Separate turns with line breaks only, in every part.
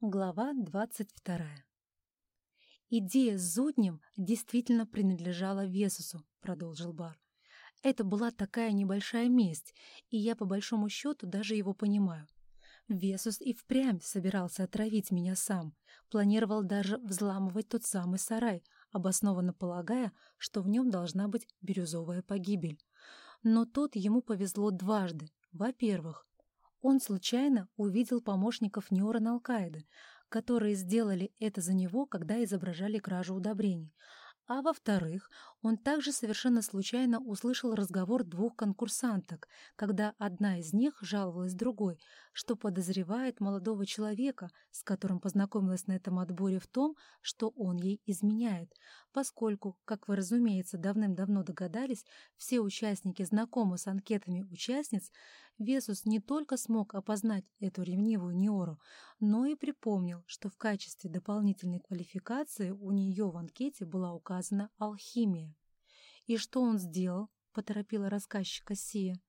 Глава двадцать вторая. «Идея с зуднем действительно принадлежала Весусу», — продолжил Бар. «Это была такая небольшая месть, и я по большому счету даже его понимаю. Весус и впрямь собирался отравить меня сам, планировал даже взламывать тот самый сарай, обоснованно полагая, что в нем должна быть бирюзовая погибель. Но тут ему повезло дважды. Во-первых, он случайно увидел помощников Неора Алкаиды, которые сделали это за него, когда изображали кражу удобрений. А во-вторых, он также совершенно случайно услышал разговор двух конкурсанток, когда одна из них жаловалась другой, что подозревает молодого человека, с которым познакомилась на этом отборе в том, что он ей изменяет, поскольку, как вы, разумеется, давным-давно догадались, все участники знакомы с анкетами участниц, Весус не только смог опознать эту ревнивую Неору, но и припомнил, что в качестве дополнительной квалификации у нее в анкете была указана алхимия. «И что он сделал?» — поторопила рассказчика Сия.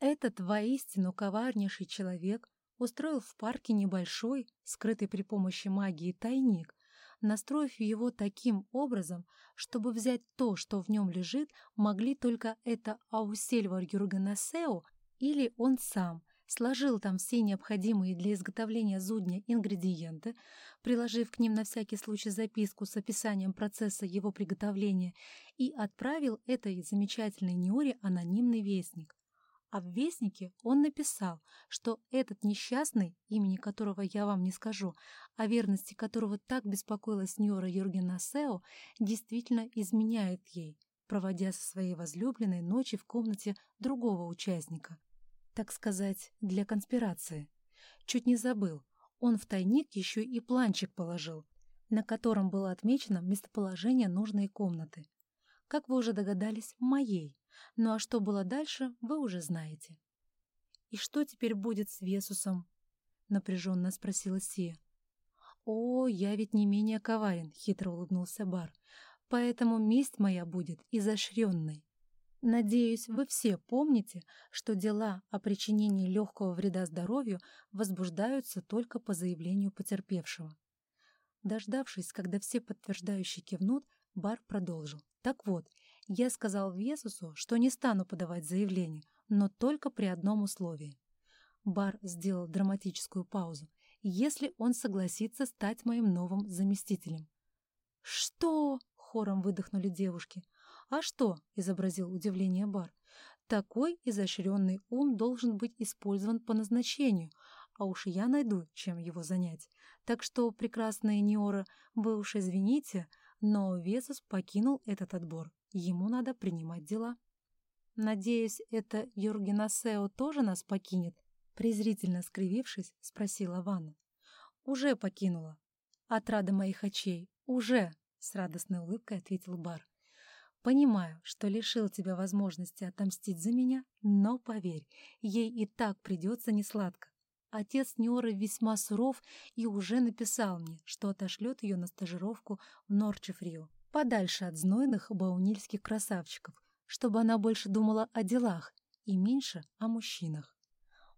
«Этот воистину коварнейший человек устроил в парке небольшой, скрытый при помощи магии, тайник, настроив его таким образом, чтобы взять то, что в нем лежит, могли только это Аусельвар Юргенасео или он сам сложил там все необходимые для изготовления зудня ингредиенты, приложив к ним на всякий случай записку с описанием процесса его приготовления и отправил этой замечательной Неоре анонимный вестник. А в вестнике он написал, что этот несчастный, имени которого я вам не скажу, о верности которого так беспокоилась Ньора Юргена Сео, действительно изменяет ей, проводя со своей возлюбленной ночи в комнате другого участника так сказать, для конспирации. Чуть не забыл, он в тайник еще и планчик положил, на котором было отмечено местоположение нужной комнаты. Как вы уже догадались, моей. Ну а что было дальше, вы уже знаете. «И что теперь будет с Весусом?» — напряженно спросила Сия. «О, я ведь не менее коварен», — хитро улыбнулся Бар. «Поэтому месть моя будет изощренной. Надеюсь, вы все помните, что дела о причинении легкого вреда здоровью возбуждаются только по заявлению потерпевшего. Дождавшись, когда все подтверждающие кивнут, Бар продолжил. Так вот, я сказал Весусу, что не стану подавать заявление, но только при одном условии. Бар сделал драматическую паузу. Если он согласится стать моим новым заместителем. «Что?» — хором выдохнули девушки. «А что?» — изобразил удивление Бар. «Такой изощренный ум должен быть использован по назначению, а уж я найду, чем его занять. Так что, прекрасная Неора, вы уж извините, но Весус покинул этот отбор. Ему надо принимать дела». «Надеюсь, это Юргенасео тоже нас покинет?» Презрительно скривившись, спросила Ванна. «Уже покинула. Отрада моих очей. Уже!» — с радостной улыбкой ответил Бар. Понимаю, что лишил тебя возможности отомстить за меня, но поверь, ей и так придется несладко. Отец Ньоры весьма суров и уже написал мне, что отошлет ее на стажировку в Норчефрио, подальше от знойных баунильских красавчиков, чтобы она больше думала о делах и меньше о мужчинах.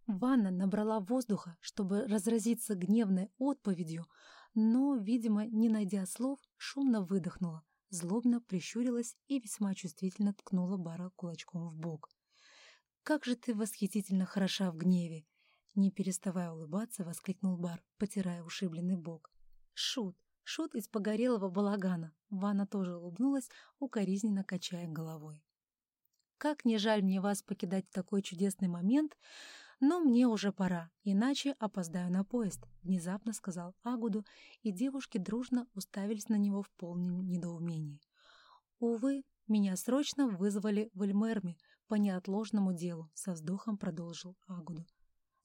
Ванна набрала воздуха, чтобы разразиться гневной отповедью, но, видимо, не найдя слов, шумно выдохнула, злобно прищурилась и весьма чувствительно ткнула Бара кулачком в бок. «Как же ты восхитительно хороша в гневе!» Не переставая улыбаться, воскликнул Бар, потирая ушибленный бок. «Шут! Шут из погорелого балагана!» Ванна тоже улыбнулась, укоризненно качая головой. «Как не жаль мне вас покидать в такой чудесный момент, но мне уже пора, иначе опоздаю на поезд», — внезапно сказал Агуду, и девушки дружно уставились на него в полном недоумении. «Увы, меня срочно вызвали в Эльмерме по неотложному делу», — со вздохом продолжил Агуду.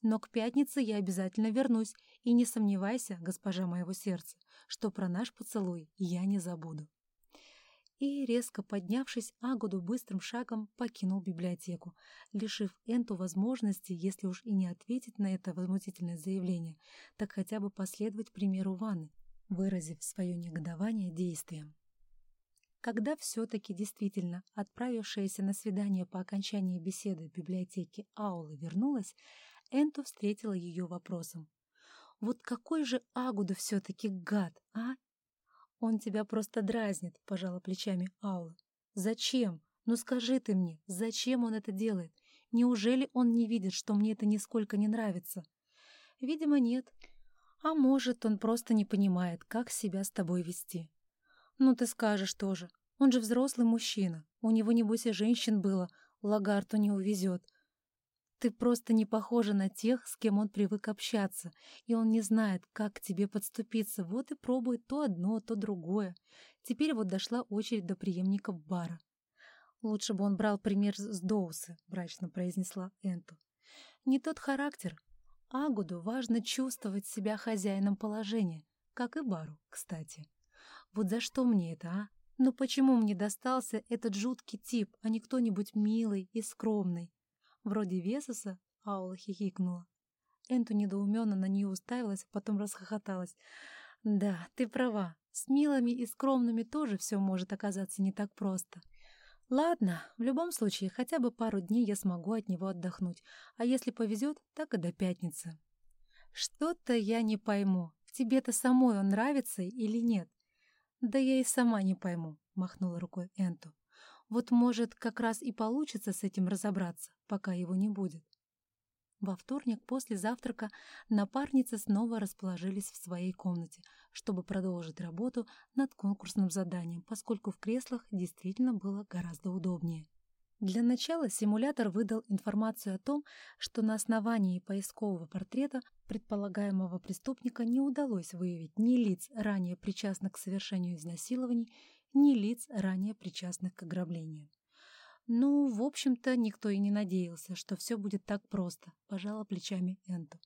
«Но к пятнице я обязательно вернусь, и не сомневайся, госпожа моего сердца, что про наш поцелуй я не забуду» и, резко поднявшись, Агуду быстрым шагом покинул библиотеку, лишив Энту возможности, если уж и не ответить на это возмутительное заявление, так хотя бы последовать примеру Ванны, выразив свое негодование действием. Когда все-таки действительно отправившаяся на свидание по окончании беседы в библиотеке Аула вернулась, Энту встретила ее вопросом. Вот какой же Агуду все-таки гад, а? Он тебя просто дразнит, пожала плечами Аула. Зачем? Ну скажи ты мне, зачем он это делает? Неужели он не видит, что мне это нисколько не нравится? Видимо, нет. А может, он просто не понимает, как себя с тобой вести. Ну ты скажешь тоже. Он же взрослый мужчина. У него, небось, и женщин было. Лагарту не увезет. Ты просто не похожа на тех, с кем он привык общаться, и он не знает, как к тебе подступиться, вот и пробует то одно, то другое. Теперь вот дошла очередь до преемников бара. «Лучше бы он брал пример с Доусы», — мрачно произнесла Энту. «Не тот характер. Агуду важно чувствовать себя хозяином положения, как и Бару, кстати. Вот за что мне это, а? Ну почему мне достался этот жуткий тип, а не кто-нибудь милый и скромный? Вроде Весоса, Аула хихикнула. Энту недоуменно на нее уставилась, потом расхохоталась. «Да, ты права. С милыми и скромными тоже все может оказаться не так просто. Ладно, в любом случае, хотя бы пару дней я смогу от него отдохнуть, а если повезет, так и до пятницы. Что-то я не пойму, тебе-то самой он нравится или нет? Да я и сама не пойму, махнула рукой Энту. Вот, может, как раз и получится с этим разобраться, пока его не будет. Во вторник после завтрака напарницы снова расположились в своей комнате, чтобы продолжить работу над конкурсным заданием, поскольку в креслах действительно было гораздо удобнее. Для начала симулятор выдал информацию о том, что на основании поискового портрета предполагаемого преступника не удалось выявить ни лиц, ранее причастных к совершению изнасилований, ни лиц, ранее причастных к ограблению. Ну, в общем-то, никто и не надеялся, что все будет так просто, пожала плечами Энту.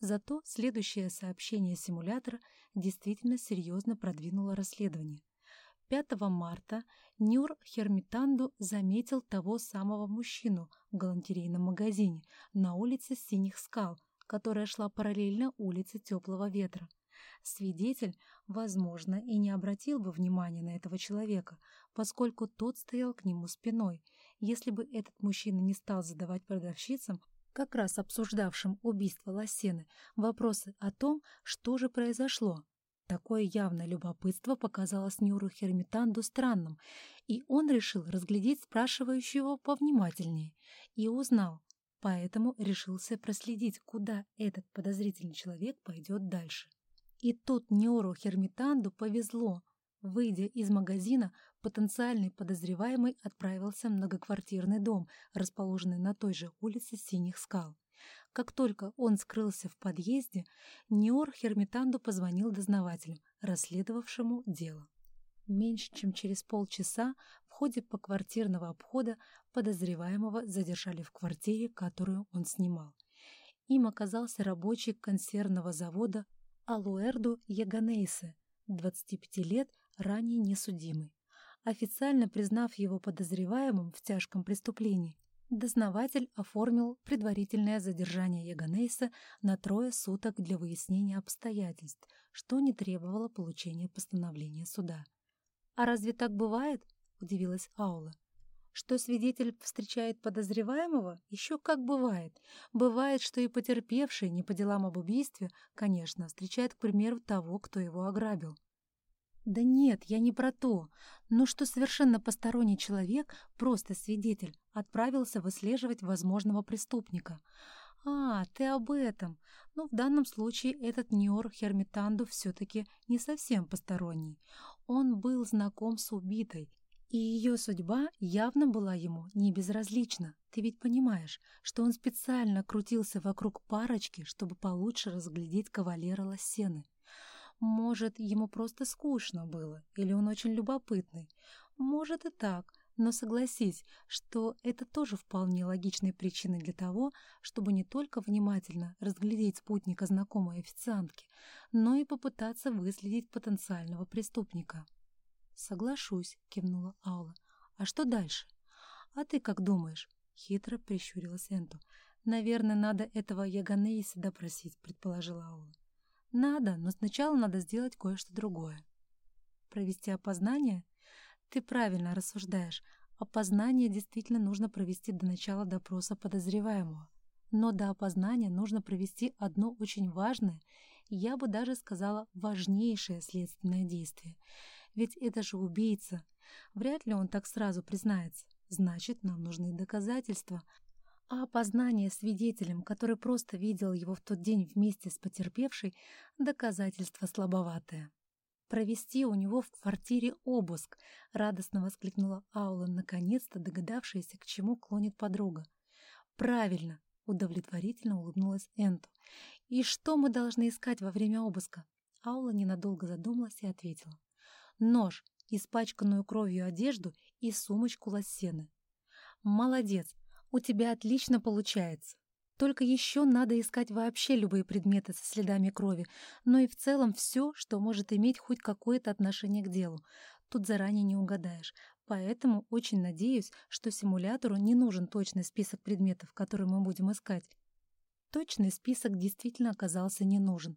Зато следующее сообщение симулятора действительно серьезно продвинуло расследование. 5 марта Нюр Хермитанду заметил того самого мужчину в галантерейном магазине на улице Синих скал, которая шла параллельно улице Теплого ветра. Свидетель, возможно, и не обратил бы внимания на этого человека, поскольку тот стоял к нему спиной. Если бы этот мужчина не стал задавать продавщицам, как раз обсуждавшим убийство Лосены, вопросы о том, что же произошло. Такое явное любопытство показалось Нюру Хермитанду странным, и он решил разглядеть спрашивающего повнимательнее и узнал, поэтому решился проследить, куда этот подозрительный человек пойдет дальше. И тут Нёру Хермитанду повезло. Выйдя из магазина, потенциальный подозреваемый отправился в многоквартирный дом, расположенный на той же улице Синих скал. Как только он скрылся в подъезде, Ниор Хермитанду позвонил дознавателю, расследовавшему дело. Меньше чем через полчаса в ходе поквартирного обхода подозреваемого задержали в квартире, которую он снимал. Им оказался рабочий консервного завода Алуэрду Яганейсе, 25 лет, ранее несудимый. Официально признав его подозреваемым в тяжком преступлении, дознаватель оформил предварительное задержание Яганейса на трое суток для выяснения обстоятельств, что не требовало получения постановления суда. «А разве так бывает?» — удивилась Аула. Что свидетель встречает подозреваемого, еще как бывает. Бывает, что и потерпевший не по делам об убийстве, конечно, встречает, к примеру, того, кто его ограбил. Да нет, я не про то. Но что совершенно посторонний человек, просто свидетель, отправился выслеживать возможного преступника. А, ты об этом. Но ну, в данном случае этот Ньор Хермитанду все-таки не совсем посторонний. Он был знаком с убитой и ее судьба явно была ему не безразлична. Ты ведь понимаешь, что он специально крутился вокруг парочки, чтобы получше разглядеть кавалера Лосены. Может, ему просто скучно было, или он очень любопытный. Может и так, но согласись, что это тоже вполне логичные причины для того, чтобы не только внимательно разглядеть спутника знакомой официантки, но и попытаться выследить потенциального преступника. «Соглашусь», — кивнула Аула. «А что дальше?» «А ты как думаешь?» — хитро прищурилась Энту. «Наверное, надо этого Яганейса допросить», — предположила Аула. «Надо, но сначала надо сделать кое-что другое». «Провести опознание?» «Ты правильно рассуждаешь. Опознание действительно нужно провести до начала допроса подозреваемого. Но до опознания нужно провести одно очень важное Я бы даже сказала важнейшее следственное действие. Ведь это же убийца. Вряд ли он так сразу признается. Значит, нам нужны доказательства. А опознание свидетелем, который просто видел его в тот день вместе с потерпевшей, доказательство слабоватое. «Провести у него в квартире обыск», — радостно воскликнула Аула, наконец-то догадавшаяся, к чему клонит подруга. «Правильно», — удовлетворительно улыбнулась Энту. «И что мы должны искать во время обыска?» Аула ненадолго задумалась и ответила. «Нож, испачканную кровью одежду и сумочку лосены». «Молодец, у тебя отлично получается. Только еще надо искать вообще любые предметы со следами крови, но и в целом все, что может иметь хоть какое-то отношение к делу. Тут заранее не угадаешь. Поэтому очень надеюсь, что симулятору не нужен точный список предметов, которые мы будем искать. Точный список действительно оказался не нужен.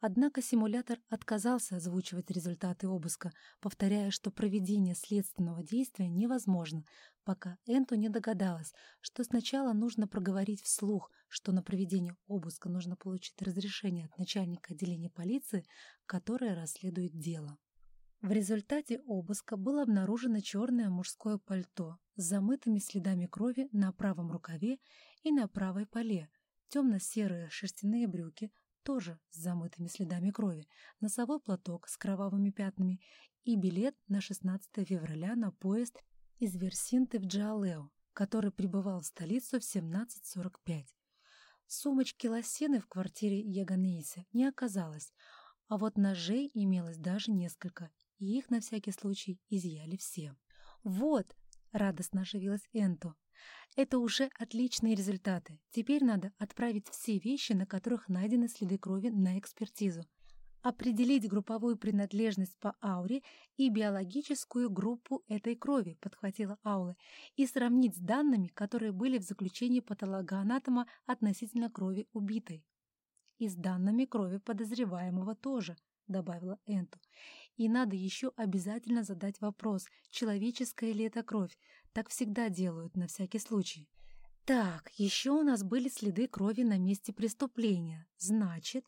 Однако симулятор отказался озвучивать результаты обыска, повторяя, что проведение следственного действия невозможно, пока Энту не догадалась, что сначала нужно проговорить вслух, что на проведение обыска нужно получить разрешение от начальника отделения полиции, которое расследует дело. В результате обыска было обнаружено черное мужское пальто с замытыми следами крови на правом рукаве и на правой поле, темно-серые шерстяные брюки, тоже с замытыми следами крови, носовой платок с кровавыми пятнами и билет на 16 февраля на поезд из Версинты в Джалео, который прибывал в столицу в 17.45. Сумочки лосены в квартире Яганейса не оказалось, а вот ножей имелось даже несколько, и их на всякий случай изъяли все. «Вот!» — радостно оживилась Энто. Это уже отличные результаты. Теперь надо отправить все вещи, на которых найдены следы крови, на экспертизу. Определить групповую принадлежность по ауре и биологическую группу этой крови, подхватила Аула, и сравнить с данными, которые были в заключении патологоанатома относительно крови убитой. И с данными крови подозреваемого тоже, добавила Энту. И надо еще обязательно задать вопрос, человеческая ли это кровь, так всегда делают, на всякий случай. Так, еще у нас были следы крови на месте преступления. Значит,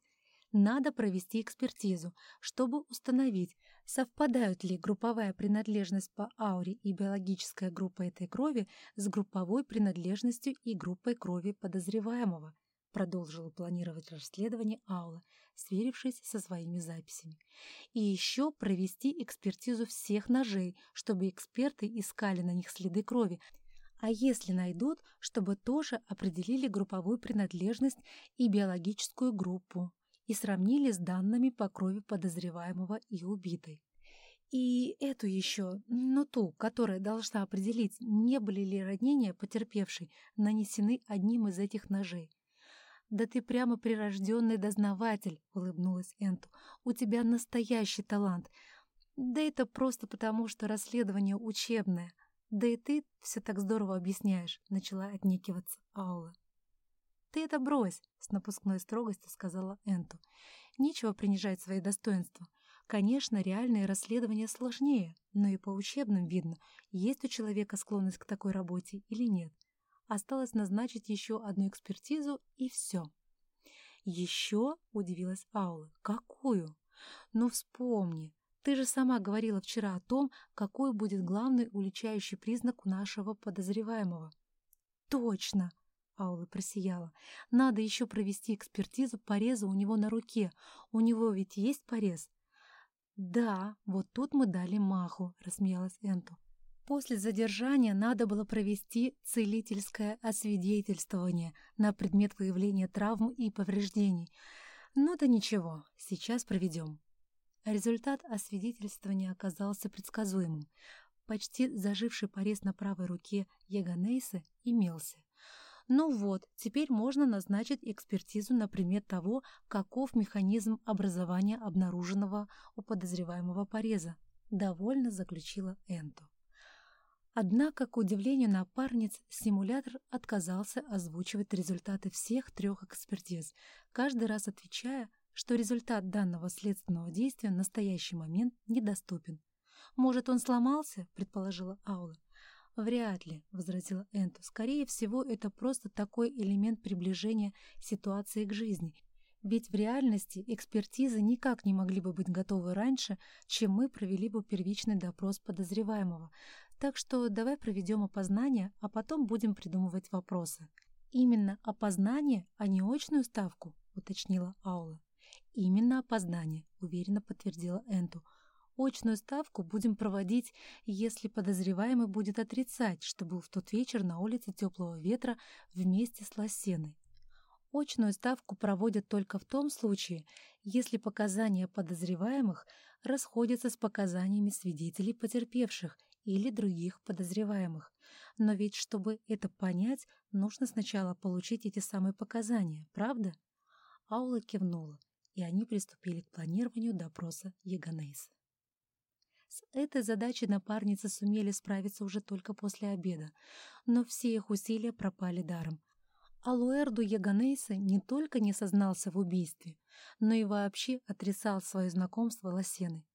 надо провести экспертизу, чтобы установить, совпадают ли групповая принадлежность по ауре и биологическая группа этой крови с групповой принадлежностью и группой крови подозреваемого, продолжила планировать расследование Аула, сверившись со своими записями. И еще провести экспертизу всех ножей, чтобы эксперты искали на них следы крови, а если найдут, чтобы тоже определили групповую принадлежность и биологическую группу и сравнили с данными по крови подозреваемого и убитой. И эту еще, ну ту, которая должна определить, не были ли ранения потерпевшей нанесены одним из этих ножей. «Да ты прямо прирожденный дознаватель», — улыбнулась Энту. «У тебя настоящий талант. Да это просто потому, что расследование учебное. Да и ты все так здорово объясняешь», — начала отнекиваться Аула. «Ты это брось», — с напускной строгостью сказала Энту. «Нечего принижать свои достоинства. Конечно, реальное расследование сложнее, но и по учебным видно, есть у человека склонность к такой работе или нет. Осталось назначить еще одну экспертизу, и все. «Еще?» — удивилась Аула. «Какую?» «Ну, вспомни. Ты же сама говорила вчера о том, какой будет главный уличающий признак у нашего подозреваемого». «Точно!» — Аула просияла. «Надо еще провести экспертизу пореза у него на руке. У него ведь есть порез?» «Да, вот тут мы дали маху», — рассмеялась Энту. После задержания надо было провести целительское освидетельствование на предмет выявления травм и повреждений. Ну да ничего, сейчас проведем. Результат освидетельствования оказался предсказуемым. Почти заживший порез на правой руке Яганейса имелся. Ну вот, теперь можно назначить экспертизу на предмет того, каков механизм образования обнаруженного у подозреваемого пореза. Довольно заключила Энту. Однако, к удивлению напарниц, симулятор отказался озвучивать результаты всех трех экспертиз, каждый раз отвечая, что результат данного следственного действия в настоящий момент недоступен. «Может, он сломался?» — предположила Аула. «Вряд ли», — возразила Энту. «Скорее всего, это просто такой элемент приближения ситуации к жизни. Ведь в реальности экспертизы никак не могли бы быть готовы раньше, чем мы провели бы первичный допрос подозреваемого. Так что давай проведем опознание, а потом будем придумывать вопросы. Именно опознание, а не очную ставку, уточнила Аула. Именно опознание, уверенно подтвердила Энту. Очную ставку будем проводить, если подозреваемый будет отрицать, что был в тот вечер на улице теплого ветра вместе с Лосеной. Очную ставку проводят только в том случае, если показания подозреваемых расходятся с показаниями свидетелей потерпевших или других подозреваемых. Но ведь, чтобы это понять, нужно сначала получить эти самые показания, правда? Аула кивнула, и они приступили к планированию допроса Яганейса. С этой задачей напарницы сумели справиться уже только после обеда, но все их усилия пропали даром. Алуэрду Яганейса не только не сознался в убийстве, но и вообще отрицал свое знакомство Лосеной.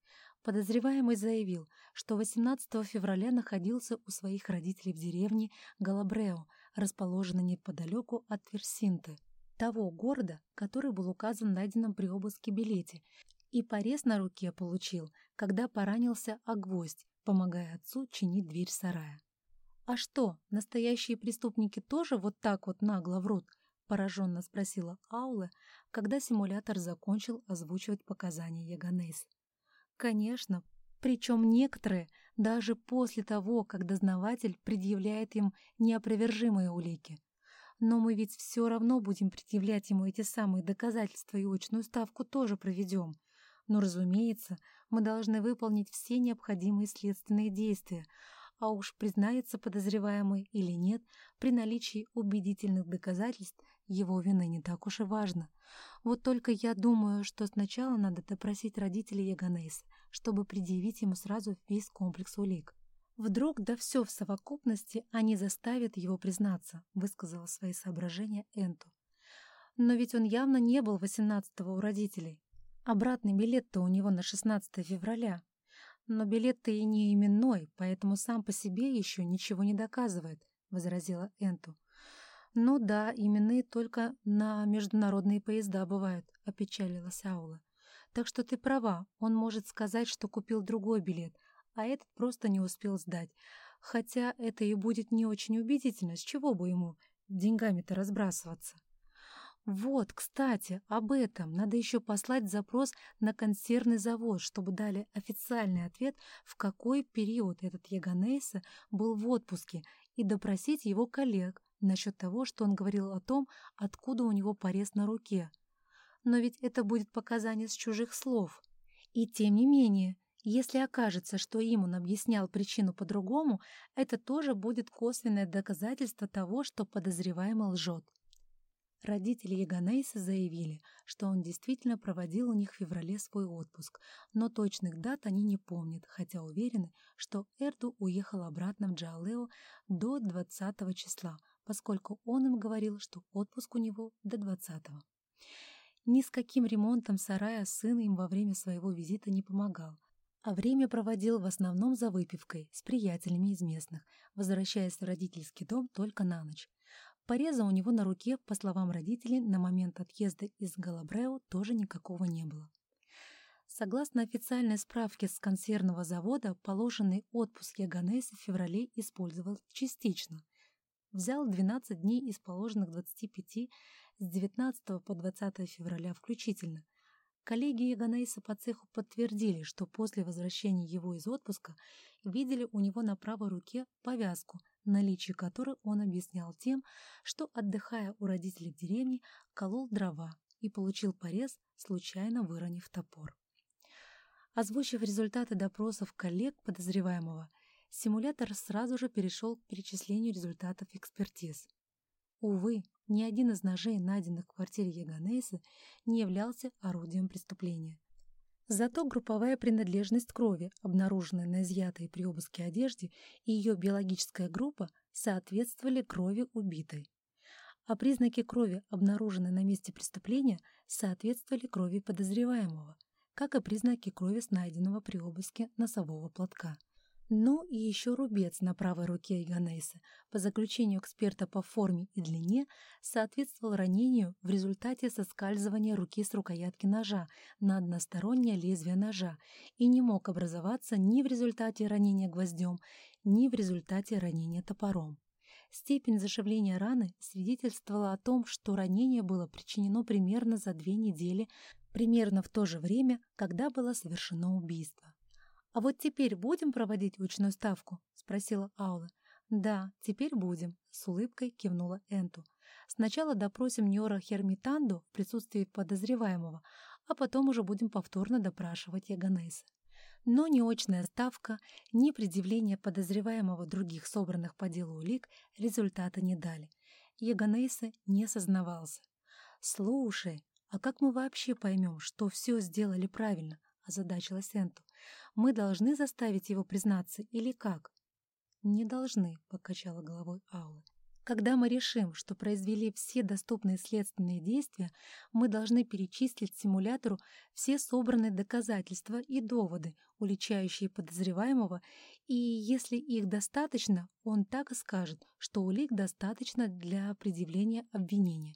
Подозреваемый заявил, что 18 февраля находился у своих родителей в деревне Галабрео, расположенной неподалеку от Версинты, того города, который был указан в найденном при обыске билете, и порез на руке получил, когда поранился о гвоздь, помогая отцу чинить дверь сарая. «А что, настоящие преступники тоже вот так вот нагло врут?» — пораженно спросила Аула, когда симулятор закончил озвучивать показания Яганейс. «Конечно, причем некоторые даже после того, как дознаватель предъявляет им неопровержимые улики. Но мы ведь все равно будем предъявлять ему эти самые доказательства и очную ставку тоже проведем. Но, разумеется, мы должны выполнить все необходимые следственные действия, а уж признается подозреваемый или нет, при наличии убедительных доказательств его вины не так уж и важно. Вот только я думаю, что сначала надо допросить родителей Яганейса, чтобы предъявить ему сразу весь комплекс улик. «Вдруг, да все в совокупности, они заставят его признаться», — высказала свои соображения Энту. «Но ведь он явно не был 18-го у родителей. Обратный билет-то у него на 16 февраля. Но билет-то и не именной, поэтому сам по себе еще ничего не доказывает, — возразила Энту. «Ну да, именные только на международные поезда бывают», — опечалилась Аула. «Так что ты права, он может сказать, что купил другой билет, а этот просто не успел сдать. Хотя это и будет не очень убедительно, с чего бы ему деньгами-то разбрасываться». Вот, кстати, об этом. Надо еще послать запрос на консервный завод, чтобы дали официальный ответ, в какой период этот Яганейса был в отпуске, и допросить его коллег насчет того, что он говорил о том, откуда у него порез на руке. Но ведь это будет показание с чужих слов. И тем не менее, если окажется, что им он объяснял причину по-другому, это тоже будет косвенное доказательство того, что подозреваемый лжет. Родители Яганейса заявили, что он действительно проводил у них в феврале свой отпуск, но точных дат они не помнят, хотя уверены, что Эрду уехал обратно в Джаалео до 20 числа, поскольку он им говорил, что отпуск у него до 20 -го. Ни с каким ремонтом сарая сын им во время своего визита не помогал, а время проводил в основном за выпивкой с приятелями из местных, возвращаясь в родительский дом только на ночь. Пореза у него на руке, по словам родителей, на момент отъезда из Галабрео тоже никакого не было. Согласно официальной справке с консервного завода, положенный отпуск Яганес в феврале использовал частично. Взял 12 дней из положенных 25 с 19 по 20 февраля включительно. Коллеги Яганейса по цеху подтвердили, что после возвращения его из отпуска видели у него на правой руке повязку – наличие которой он объяснял тем, что, отдыхая у родителей в деревне, колол дрова и получил порез, случайно выронив топор. Озвучив результаты допросов коллег подозреваемого, симулятор сразу же перешел к перечислению результатов экспертиз. Увы, ни один из ножей, найденных в квартире Яганейса, не являлся орудием преступления. Зато групповая принадлежность крови, обнаруженная на изъятой при обыске одежде, и ее биологическая группа соответствовали крови убитой. А признаки крови, обнаруженные на месте преступления, соответствовали крови подозреваемого, как и признаки крови найденного при обыске носового платка. Ну и еще рубец на правой руке Иганейса, по заключению эксперта по форме и длине, соответствовал ранению в результате соскальзывания руки с рукоятки ножа на одностороннее лезвие ножа и не мог образоваться ни в результате ранения гвоздем, ни в результате ранения топором. Степень зашивления раны свидетельствовала о том, что ранение было причинено примерно за две недели, примерно в то же время, когда было совершено убийство. «А вот теперь будем проводить очную ставку?» — спросила Аула. «Да, теперь будем», — с улыбкой кивнула Энту. «Сначала допросим Ньора Хермитанду в присутствии подозреваемого, а потом уже будем повторно допрашивать Яганейса». Но ни очная ставка, ни предъявление подозреваемого других собранных по делу улик результата не дали. Яганейса не сознавался. «Слушай, а как мы вообще поймем, что все сделали правильно?» — озадачилась Энту. «Мы должны заставить его признаться или как?» «Не должны», — покачала головой Аула. «Когда мы решим, что произвели все доступные следственные действия, мы должны перечислить симулятору все собранные доказательства и доводы, уличающие подозреваемого, и если их достаточно, он так и скажет, что улик достаточно для предъявления обвинения.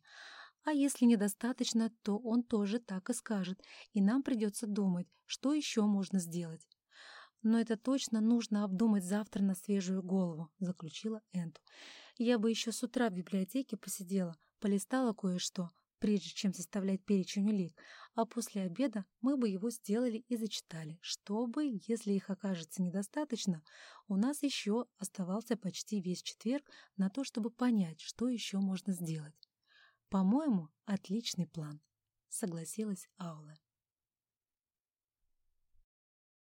А если недостаточно, то он тоже так и скажет, и нам придется думать, что еще можно сделать. Но это точно нужно обдумать завтра на свежую голову, заключила Энту. Я бы еще с утра в библиотеке посидела, полистала кое-что, прежде чем составлять перечень улик, а после обеда мы бы его сделали и зачитали, чтобы, если их окажется недостаточно, у нас еще оставался почти весь четверг на то, чтобы понять, что еще можно сделать. «По-моему, отличный план», — согласилась Аула.